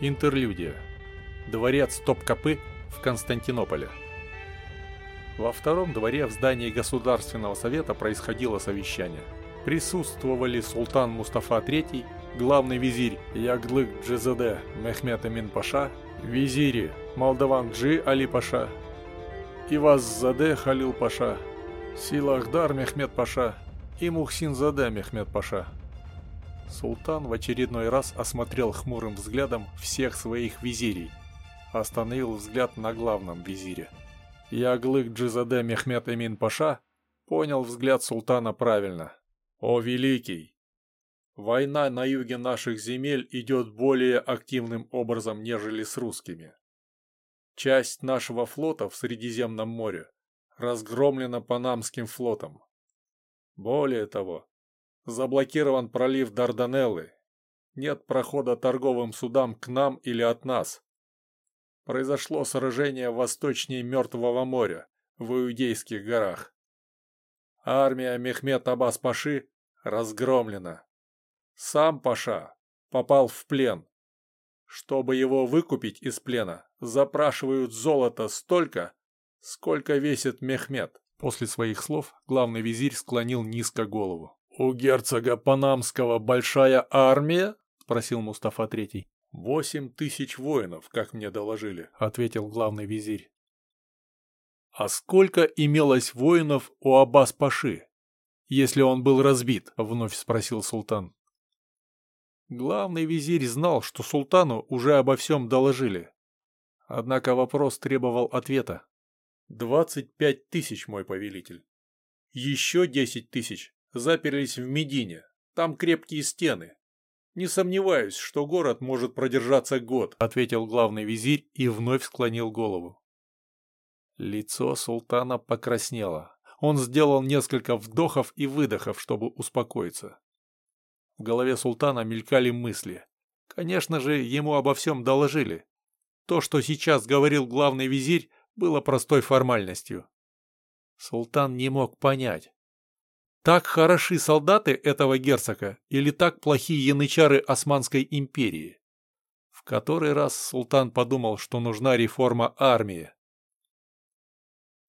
Интерлюдия. Дворец Топкапы в Константинополе. Во втором дворе в здании Государственного совета происходило совещание. Присутствовали султан Мустафа III, главный визирь Яглык Джизаде Мехмед Амин Паша, визири Молдаван Джи Али Паша, Иваззаде Халил Паша, Силахдар Мехмед Паша и Мухсинзаде Мехмед Паша. Султан в очередной раз осмотрел хмурым взглядом всех своих визирей. Остановил взгляд на главном визире. Яглык Джизаде Мехмед Эмин Паша понял взгляд султана правильно. «О, великий! Война на юге наших земель идет более активным образом, нежели с русскими. Часть нашего флота в Средиземном море разгромлена Панамским флотом. Более того, Заблокирован пролив Дарданеллы. Нет прохода торговым судам к нам или от нас. Произошло сражение восточнее Мертвого моря, в Иудейских горах. Армия Мехмед Аббас Паши разгромлена. Сам Паша попал в плен. Чтобы его выкупить из плена, запрашивают золото столько, сколько весит Мехмед. После своих слов главный визирь склонил низко голову. «У герцога Панамского большая армия?» — спросил Мустафа Третий. «Восемь тысяч воинов, как мне доложили», — ответил главный визирь. «А сколько имелось воинов у Аббас-Паши, если он был разбит?» — вновь спросил султан. Главный визирь знал, что султану уже обо всем доложили. Однако вопрос требовал ответа. «Двадцать пять тысяч, мой повелитель. Еще десять тысяч заперлись в Медине. Там крепкие стены. Не сомневаюсь, что город может продержаться год, ответил главный визирь и вновь склонил голову. Лицо султана покраснело. Он сделал несколько вдохов и выдохов, чтобы успокоиться. В голове султана мелькали мысли. Конечно же, ему обо всем доложили. То, что сейчас говорил главный визирь, было простой формальностью. Султан не мог понять, так хороши солдаты этого герцога или так плохие янычары Османской империи? В который раз султан подумал, что нужна реформа армии.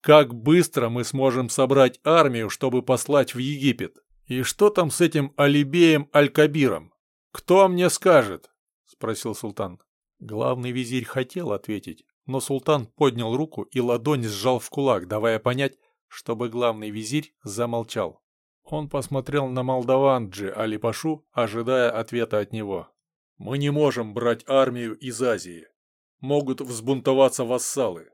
Как быстро мы сможем собрать армию, чтобы послать в Египет? И что там с этим Алибеем Аль-Кабиром? Кто мне скажет? Спросил султан. Главный визирь хотел ответить, но султан поднял руку и ладонь сжал в кулак, давая понять, чтобы главный визирь замолчал. Он посмотрел на Молдаванджи Алипашу, ожидая ответа от него. «Мы не можем брать армию из Азии. Могут взбунтоваться вассалы.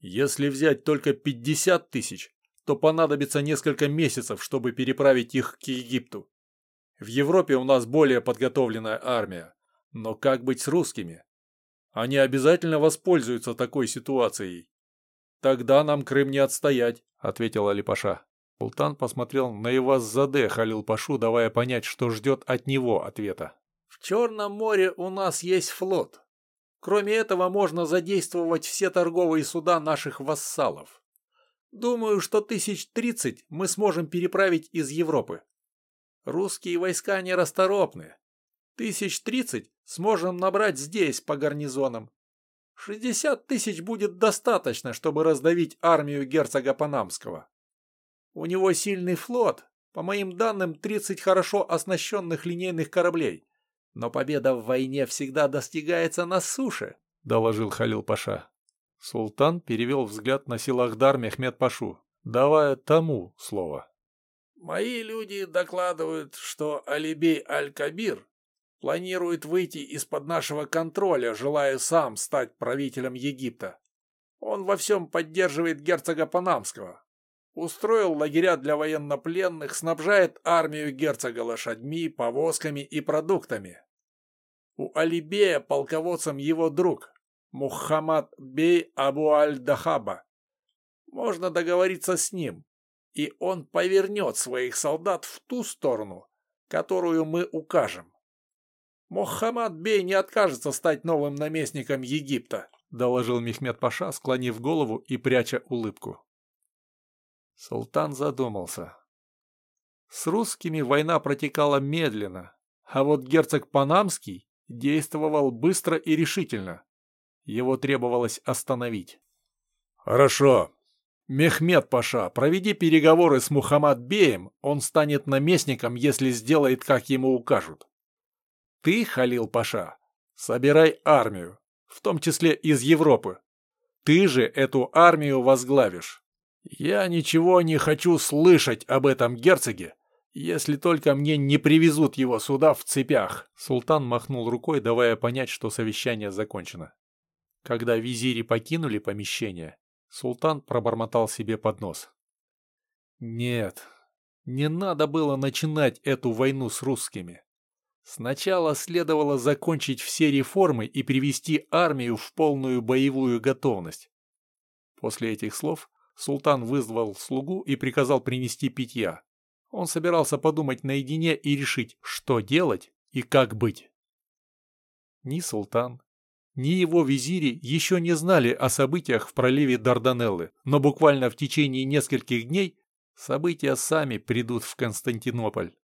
Если взять только 50 тысяч, то понадобится несколько месяцев, чтобы переправить их к Египту. В Европе у нас более подготовленная армия. Но как быть с русскими? Они обязательно воспользуются такой ситуацией. Тогда нам Крым не отстоять, ответил Алипаша. Султан посмотрел на Иваз-Заде Халил-Пашу, давая понять, что ждет от него ответа. «В Черном море у нас есть флот. Кроме этого, можно задействовать все торговые суда наших вассалов. Думаю, что тысяч тридцать мы сможем переправить из Европы. Русские войска нерасторопны. Тысяч тридцать сможем набрать здесь по гарнизонам. Шестьдесят тысяч будет достаточно, чтобы раздавить армию герцога Панамского. У него сильный флот, по моим данным, 30 хорошо оснащенных линейных кораблей. Но победа в войне всегда достигается на суше, — доложил Халил Паша. Султан перевел взгляд на Силахдар Мехмед Пашу, давая тому слово. «Мои люди докладывают, что Алибей Аль-Кабир планирует выйти из-под нашего контроля, желая сам стать правителем Египта. Он во всем поддерживает герцога Панамского, Устроил лагеря для военнопленных, снабжает армию герцога лошадьми, повозками и продуктами. У Алибея полководцем его друг, Мухаммад бей Абу Аль-Дахаба. Можно договориться с ним, и он повернет своих солдат в ту сторону, которую мы укажем. Мухаммад бей не откажется стать новым наместником Египта, доложил Мехмед Паша, склонив голову и пряча улыбку. Султан задумался. С русскими война протекала медленно, а вот герцог Панамский действовал быстро и решительно. Его требовалось остановить. «Хорошо. Мехмед Паша, проведи переговоры с Мухаммад Беем, он станет наместником, если сделает, как ему укажут. Ты, Халил Паша, собирай армию, в том числе из Европы. Ты же эту армию возглавишь. Я ничего не хочу слышать об этом герцоге, если только мне не привезут его сюда в цепях. Султан махнул рукой, давая понять, что совещание закончено. Когда визири покинули помещение, султан пробормотал себе под нос. Нет, не надо было начинать эту войну с русскими. Сначала следовало закончить все реформы и привести армию в полную боевую готовность. После этих слов султан вызвал слугу и приказал принести питья. Он собирался подумать наедине и решить, что делать и как быть. Ни султан, ни его визири еще не знали о событиях в проливе Дарданеллы, но буквально в течение нескольких дней события сами придут в Константинополь.